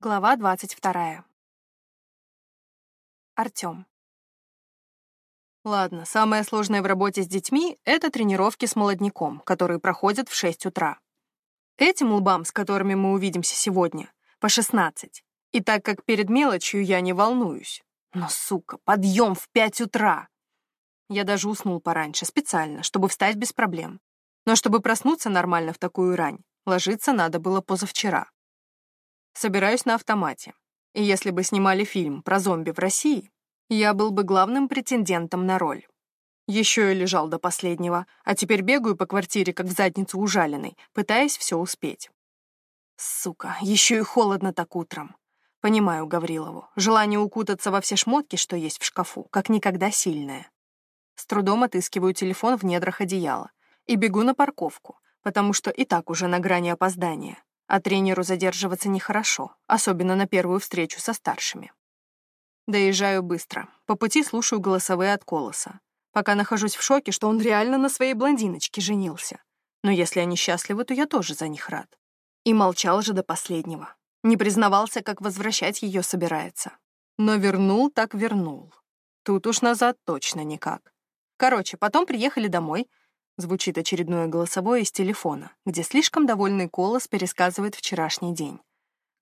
Глава 22. Артём. Ладно, самое сложное в работе с детьми — это тренировки с молодняком, которые проходят в 6 утра. Этим лбам, с которыми мы увидимся сегодня, по 16. И так как перед мелочью я не волнуюсь. Но, сука, подъем в 5 утра! Я даже уснул пораньше, специально, чтобы встать без проблем. Но чтобы проснуться нормально в такую рань, ложиться надо было позавчера. Собираюсь на автомате. И если бы снимали фильм про зомби в России, я был бы главным претендентом на роль. Еще и лежал до последнего, а теперь бегаю по квартире, как в задницу ужаленный, пытаясь все успеть. Сука, еще и холодно так утром. Понимаю Гаврилову. Желание укутаться во все шмотки, что есть в шкафу, как никогда сильное. С трудом отыскиваю телефон в недрах одеяла и бегу на парковку, потому что и так уже на грани опоздания. А тренеру задерживаться нехорошо, особенно на первую встречу со старшими. Доезжаю быстро. По пути слушаю голосовые от Колоса. Пока нахожусь в шоке, что он реально на своей блондиночке женился. Но если они счастливы, то я тоже за них рад. И молчал же до последнего. Не признавался, как возвращать ее собирается. Но вернул так вернул. Тут уж назад точно никак. Короче, потом приехали домой, Звучит очередное голосовое из телефона, где слишком довольный голос пересказывает вчерашний день.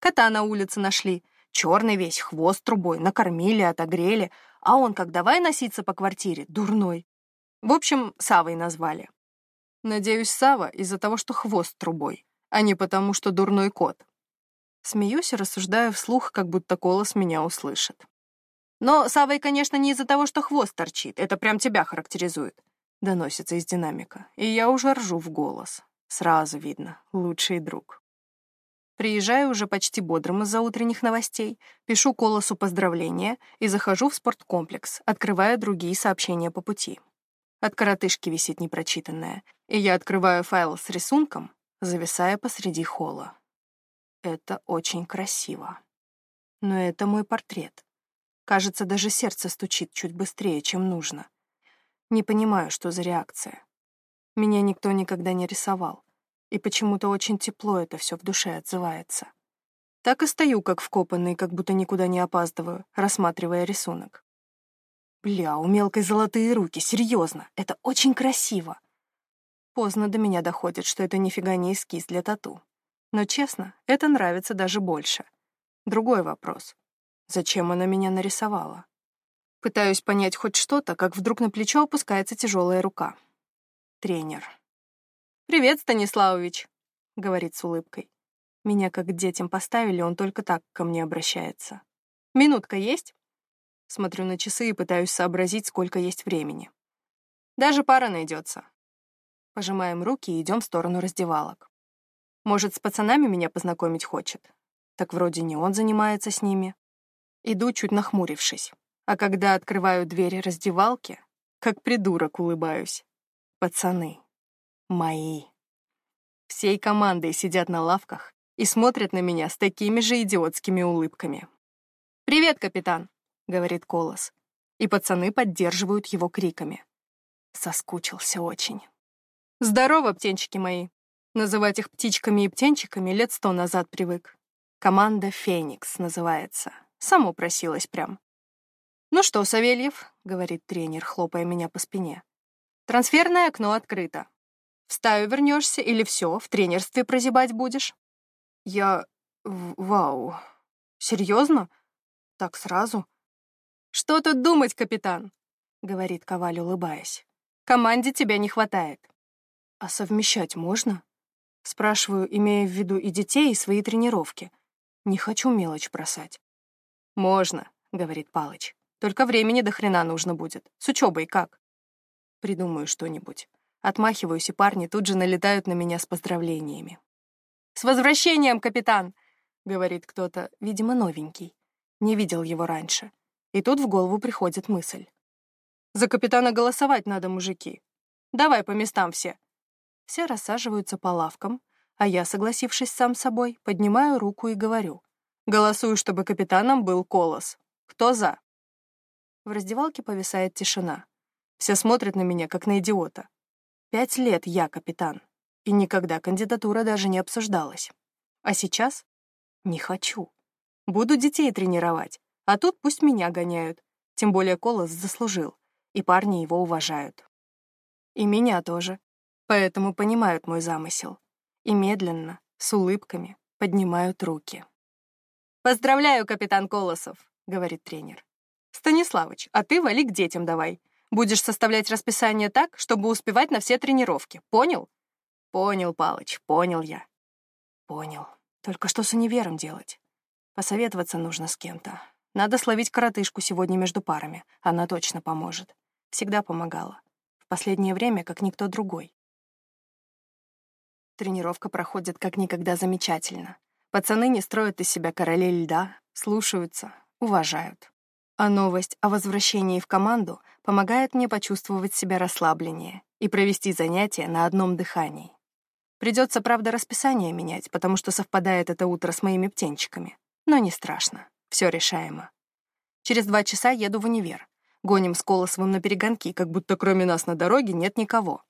Кота на улице нашли, черный весь, хвост трубой, накормили, отогрели, а он как давай носиться по квартире, дурной. В общем, Савой назвали. Надеюсь, Сава из-за того, что хвост трубой, а не потому, что дурной кот. Смеюсь и рассуждаю вслух, как будто голос меня услышит. Но Савой, конечно, не из-за того, что хвост торчит, это прям тебя характеризует. — доносится из динамика, и я уже ржу в голос. Сразу видно, лучший друг. Приезжаю уже почти бодрым из-за утренних новостей, пишу Колосу поздравления и захожу в спорткомплекс, открывая другие сообщения по пути. От коротышки висит непрочитанное, и я открываю файл с рисунком, зависая посреди холла. Это очень красиво. Но это мой портрет. Кажется, даже сердце стучит чуть быстрее, чем нужно. Не понимаю, что за реакция. Меня никто никогда не рисовал, и почему-то очень тепло это все в душе отзывается. Так и стою, как вкопанный, как будто никуда не опаздываю, рассматривая рисунок. Бля, у мелкой золотые руки, серьезно, это очень красиво. Поздно до меня доходит, что это нифига не эскиз для тату. Но, честно, это нравится даже больше. Другой вопрос. Зачем она меня нарисовала? Пытаюсь понять хоть что-то, как вдруг на плечо опускается тяжелая рука. Тренер. «Привет, Станиславович», — говорит с улыбкой. Меня как к детям поставили, он только так ко мне обращается. «Минутка есть?» Смотрю на часы и пытаюсь сообразить, сколько есть времени. «Даже пара найдется. Пожимаем руки и идем в сторону раздевалок. Может, с пацанами меня познакомить хочет? Так вроде не он занимается с ними. Иду, чуть нахмурившись. А когда открываю двери раздевалки, как придурок улыбаюсь. Пацаны. Мои. Всей командой сидят на лавках и смотрят на меня с такими же идиотскими улыбками. «Привет, капитан!» — говорит Колос. И пацаны поддерживают его криками. Соскучился очень. «Здорово, птенчики мои!» Называть их птичками и птенчиками лет сто назад привык. Команда «Феникс» называется. Само просилась прям. «Ну что, Савельев», — говорит тренер, хлопая меня по спине, — «трансферное окно открыто. В стаю вернешься или все, в тренерстве прозябать будешь?» «Я... вау. Серьезно? Так сразу?» «Что тут думать, капитан?» — говорит Коваль, улыбаясь. «Команде тебя не хватает». «А совмещать можно?» Спрашиваю, имея в виду и детей, и свои тренировки. Не хочу мелочь бросать. «Можно», — говорит Палыч. Только времени до хрена нужно будет. С учебой как? Придумаю что-нибудь. Отмахиваюсь, и парни тут же налетают на меня с поздравлениями. «С возвращением, капитан!» — говорит кто-то, видимо, новенький. Не видел его раньше. И тут в голову приходит мысль. «За капитана голосовать надо, мужики. Давай по местам все». Все рассаживаются по лавкам, а я, согласившись сам собой, поднимаю руку и говорю. «Голосую, чтобы капитаном был Колос. Кто за?» В раздевалке повисает тишина. Все смотрят на меня, как на идиота. Пять лет я капитан, и никогда кандидатура даже не обсуждалась. А сейчас не хочу. Буду детей тренировать, а тут пусть меня гоняют. Тем более Колос заслужил, и парни его уважают. И меня тоже. Поэтому понимают мой замысел. И медленно, с улыбками, поднимают руки. «Поздравляю, капитан Колосов», — говорит тренер. «Станиславыч, а ты вали к детям давай. Будешь составлять расписание так, чтобы успевать на все тренировки. Понял?» «Понял, Палыч, понял я». «Понял. Только что с универом делать? Посоветоваться нужно с кем-то. Надо словить коротышку сегодня между парами. Она точно поможет. Всегда помогала. В последнее время, как никто другой. Тренировка проходит как никогда замечательно. Пацаны не строят из себя королей льда, слушаются, уважают. А новость о возвращении в команду помогает мне почувствовать себя расслабленнее и провести занятия на одном дыхании. Придется, правда, расписание менять, потому что совпадает это утро с моими птенчиками. Но не страшно, все решаемо. Через два часа еду в универ. Гоним с Колосовым на перегонки, как будто кроме нас на дороге нет никого.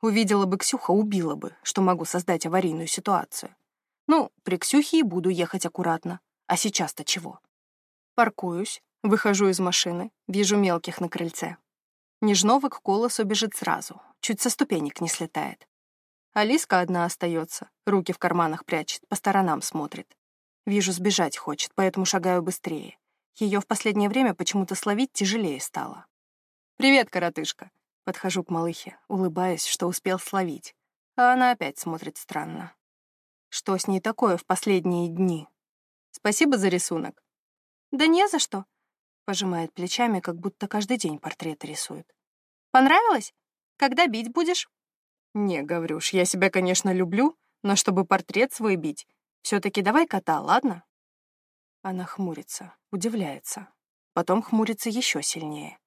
Увидела бы Ксюха, убила бы, что могу создать аварийную ситуацию. Ну, при Ксюхе и буду ехать аккуратно. А сейчас-то чего? Паркуюсь, выхожу из машины, вижу мелких на крыльце. Нежнова к колосу бежит сразу, чуть со ступенек не слетает. Алиска одна остается, руки в карманах прячет, по сторонам смотрит. Вижу, сбежать хочет, поэтому шагаю быстрее. Ее в последнее время почему-то словить тяжелее стало. «Привет, коротышка!» Подхожу к малыхе, улыбаясь, что успел словить. А она опять смотрит странно. Что с ней такое в последние дни? Спасибо за рисунок. Да не за что. Пожимает плечами, как будто каждый день портрет рисует. Понравилось? Когда бить будешь? Не, Гаврюш, я себя, конечно, люблю, но чтобы портрет свой бить, все таки давай кота, ладно? Она хмурится, удивляется. Потом хмурится еще сильнее.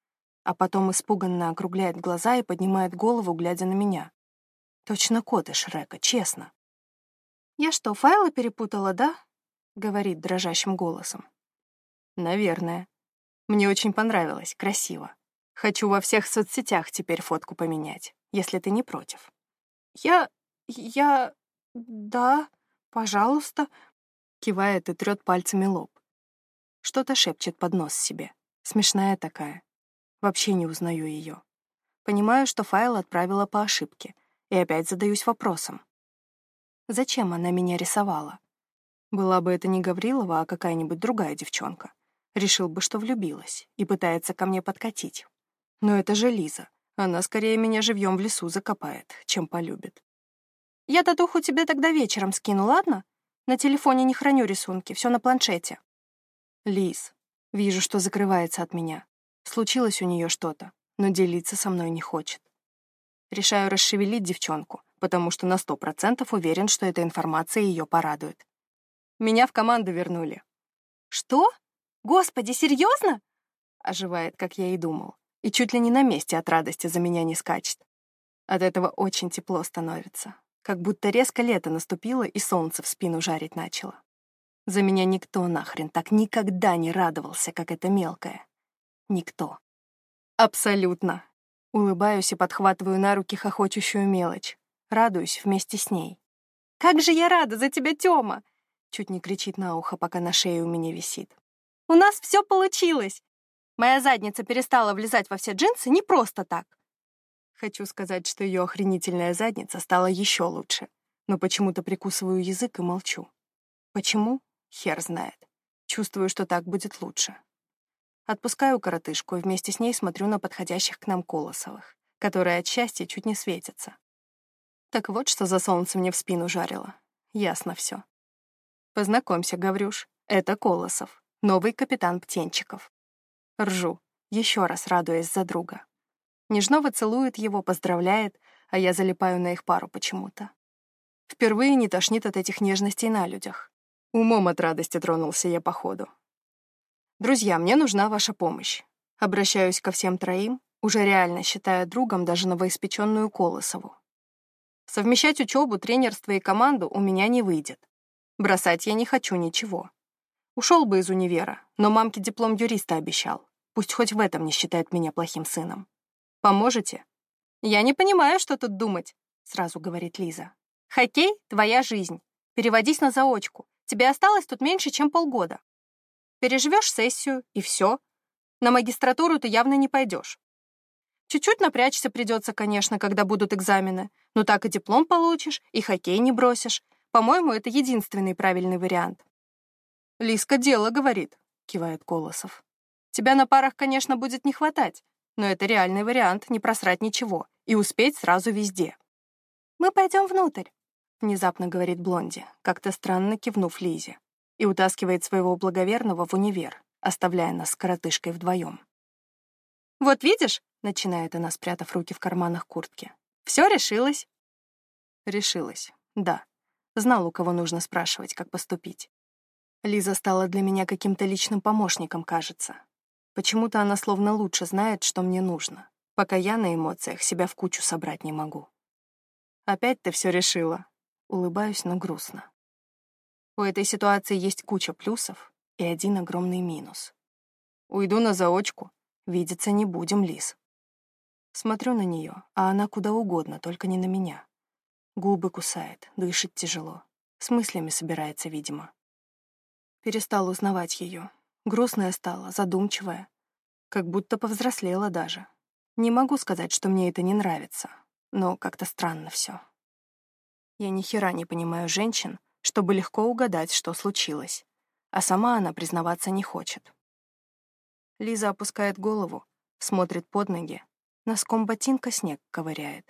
А потом испуганно округляет глаза и поднимает голову, глядя на меня. Точно кот из Шрека, честно. «Я что, файлы перепутала, да?» — говорит дрожащим голосом. «Наверное. Мне очень понравилось, красиво. Хочу во всех соцсетях теперь фотку поменять, если ты не против». «Я... я... да, пожалуйста», — кивает и трёт пальцами лоб. Что-то шепчет под нос себе. Смешная такая. Вообще не узнаю ее. Понимаю, что файл отправила по ошибке, и опять задаюсь вопросом. Зачем она меня рисовала? Была бы это не Гаврилова, а какая-нибудь другая девчонка. Решил бы, что влюбилась и пытается ко мне подкатить. Но это же Лиза. Она скорее меня живьем в лесу закопает, чем полюбит. Я татуху тебе тогда вечером скину, ладно? На телефоне не храню рисунки, все на планшете. Лиз, вижу, что закрывается от меня. Случилось у нее что-то, но делиться со мной не хочет. Решаю расшевелить девчонку, потому что на сто процентов уверен, что эта информация ее порадует. Меня в команду вернули. «Что? Господи, серьезно?» Оживает, как я и думал, и чуть ли не на месте от радости за меня не скачет. От этого очень тепло становится, как будто резко лето наступило и солнце в спину жарить начало. За меня никто нахрен так никогда не радовался, как эта мелкая. Никто. Абсолютно. Улыбаюсь и подхватываю на руки хохочущую мелочь. Радуюсь вместе с ней. «Как же я рада за тебя, Тёма!» Чуть не кричит на ухо, пока на шее у меня висит. «У нас все получилось! Моя задница перестала влезать во все джинсы не просто так!» Хочу сказать, что ее охренительная задница стала еще лучше, но почему-то прикусываю язык и молчу. Почему? Хер знает. Чувствую, что так будет лучше. Отпускаю коротышку и вместе с ней смотрю на подходящих к нам Колосовых, которые от счастья чуть не светятся. Так вот, что за солнце мне в спину жарило. Ясно все. Познакомься, Гаврюш, это Колосов, новый капитан Птенчиков. Ржу, еще раз радуясь за друга. Нежнова целует его, поздравляет, а я залипаю на их пару почему-то. Впервые не тошнит от этих нежностей на людях. Умом от радости тронулся я походу. Друзья, мне нужна ваша помощь. Обращаюсь ко всем троим, уже реально считая другом даже новоиспеченную Колосову. Совмещать учебу, тренерство и команду у меня не выйдет. Бросать я не хочу ничего. Ушел бы из универа, но мамке диплом юриста обещал. Пусть хоть в этом не считает меня плохим сыном. Поможете? Я не понимаю, что тут думать, сразу говорит Лиза. Хоккей — твоя жизнь. Переводись на заочку. Тебе осталось тут меньше, чем полгода. Переживешь сессию, и все. На магистратуру ты явно не пойдешь. Чуть-чуть напрячься придется, конечно, когда будут экзамены, но так и диплом получишь, и хоккей не бросишь. По-моему, это единственный правильный вариант. «Лиска дело, — говорит», — кивает Колосов. «Тебя на парах, конечно, будет не хватать, но это реальный вариант, не просрать ничего и успеть сразу везде». «Мы пойдем внутрь», — внезапно говорит Блонди, как-то странно кивнув Лизе, и утаскивает своего благоверного в универ, оставляя нас с коротышкой вдвоем. «Вот видишь», — начинает она, спрятав руки в карманах куртки, «все решилось». Решилась, да. Знал, у кого нужно спрашивать, как поступить. Лиза стала для меня каким-то личным помощником, кажется. Почему-то она словно лучше знает, что мне нужно, пока я на эмоциях себя в кучу собрать не могу. Опять ты все решила. Улыбаюсь, но грустно. У этой ситуации есть куча плюсов и один огромный минус. Уйду на заочку. Видеться не будем, Лиз. Смотрю на нее, а она куда угодно, только не на меня. Губы кусает, дышит тяжело. С мыслями собирается, видимо. Перестал узнавать ее. Грустная стала, задумчивая. Как будто повзрослела даже. Не могу сказать, что мне это не нравится но как-то странно все. Я ни хера не понимаю женщин, чтобы легко угадать, что случилось, а сама она признаваться не хочет. Лиза опускает голову, смотрит под ноги, носком ботинка снег ковыряет,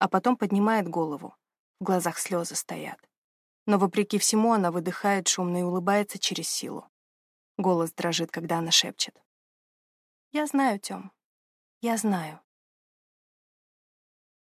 а потом поднимает голову, в глазах слезы стоят. Но вопреки всему она выдыхает шумно и улыбается через силу. Голос дрожит, когда она шепчет. «Я знаю, Тём, я знаю».